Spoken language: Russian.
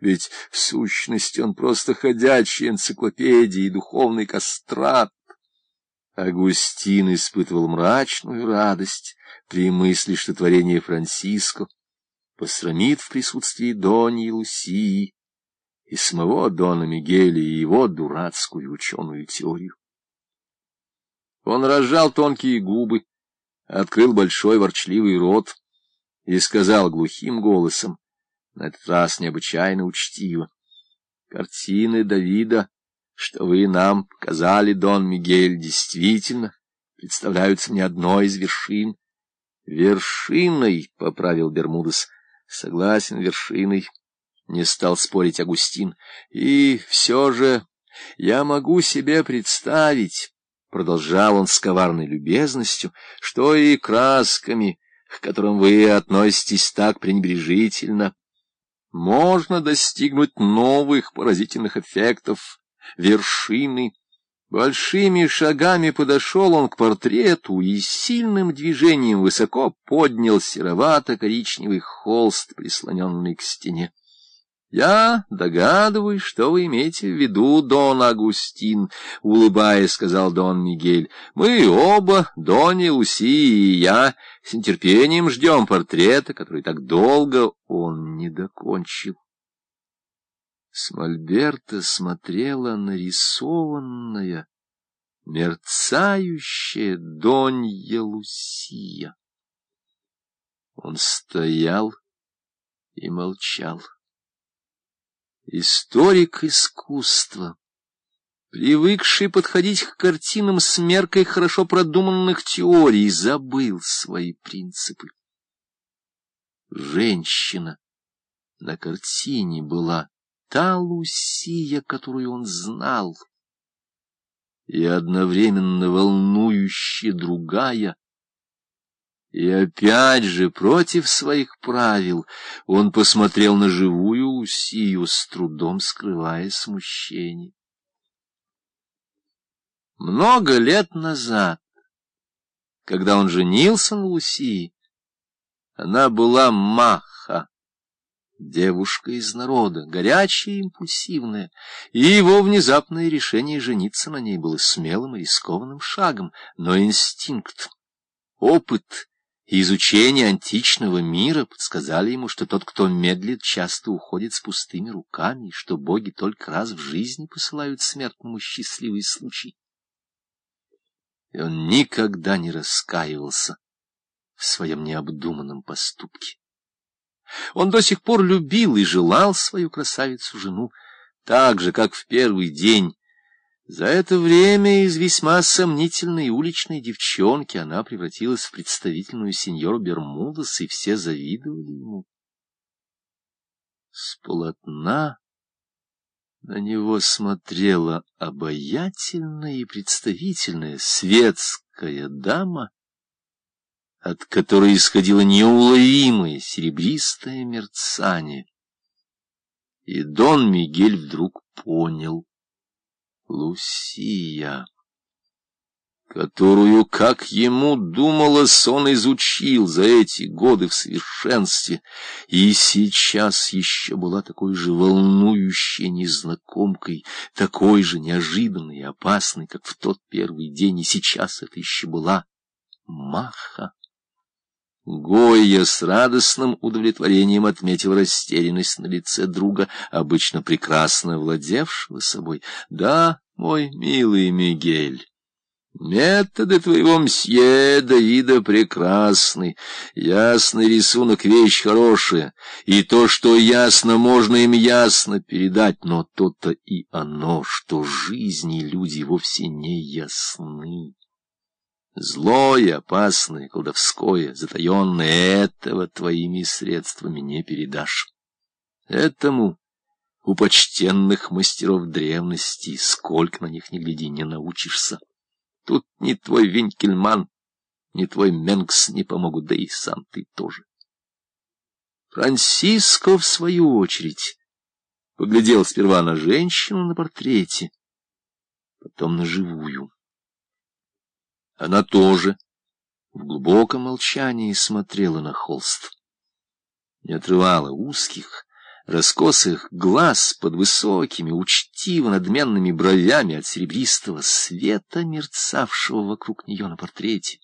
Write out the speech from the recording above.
ведь в сущности он просто ходячая энциклопедия и духовный кастрат. Агустин испытывал мрачную радость при мысли, что творение Франциско посрамит в присутствии Доньи Лусии и самого Дона Мигеля и его дурацкую ученую теорию. Он разжал тонкие губы, открыл большой ворчливый рот и сказал глухим голосом, на этот раз необычайно учтиво, «Картины Давида, что вы нам показали, Дон Мигель, действительно представляются мне одной из вершин». «Вершиной», — поправил Бермудес, — «согласен, вершиной». Не стал спорить Агустин. «И все же я могу себе представить...» Продолжал он с коварной любезностью, что и красками, к которым вы относитесь так пренебрежительно, можно достигнуть новых поразительных эффектов, вершины. Большими шагами подошел он к портрету и сильным движением высоко поднял серовато-коричневый холст, прислоненный к стене. «Я догадываюсь, что вы имеете в виду, Дон Агустин», — улыбаясь, сказал Дон Мигель. «Мы оба, Дони, Луси и я, с нетерпением ждем портрета, который так долго он не докончил». Смольберта смотрела нарисованная, мерцающая Донья Лусия. Он стоял и молчал. Историк искусства, привыкший подходить к картинам с меркой хорошо продуманных теорий, забыл свои принципы. Женщина на картине была та Лусия, которую он знал, и одновременно волнующая другая — и опять же, против своих правил, он посмотрел на живую Лусию, с трудом скрывая смущение. Много лет назад, когда он женился на Лусии, она была Маха, девушка из народа, горячая и импульсивная, и его внезапное решение жениться на ней было смелым и рискованным шагом, но инстинкт, опыт и изучение античного мира подсказали ему, что тот, кто медлит, часто уходит с пустыми руками, и что боги только раз в жизни посылают смертному счастливый случай. И он никогда не раскаивался в своем необдуманном поступке. Он до сих пор любил и желал свою красавицу-жену, так же, как в первый день, за это время из весьма сомнительной уличной девчонки она превратилась в представительную сеньору Бермудес, и все завидовали ему. С полотна на него смотрела обаятельная и представительная светская дама, от которой исходило неуловимое серебристое мерцание. И Дон Мигель вдруг понял, Лусия, которую, как ему думалось, он изучил за эти годы в совершенстве, и сейчас еще была такой же волнующей незнакомкой, такой же неожиданной и опасной, как в тот первый день, и сейчас это еще была Маха. Гойя с радостным удовлетворением отметил растерянность на лице друга, обычно прекрасно владевшего собой. — Да, мой милый Мигель, методы твоего мсье Давида прекрасны. Ясный рисунок — вещь хорошая, и то, что ясно, можно им ясно передать, но то-то и оно, что жизни люди вовсе не ясны. Злое, опасное, колдовское, затаенное, этого твоими средствами не передашь. Этому у почтенных мастеров древности, сколько на них не гляди, не научишься. Тут ни твой Винкельман, ни твой Менкс не помогут, да и сам ты тоже. Франциско, в свою очередь, поглядел сперва на женщину на портрете, потом на живую. Она тоже в глубоком молчании смотрела на холст. Не отрывала узких, раскосых глаз под высокими, учтиво надменными бровями от серебристого света, мерцавшего вокруг нее на портрете.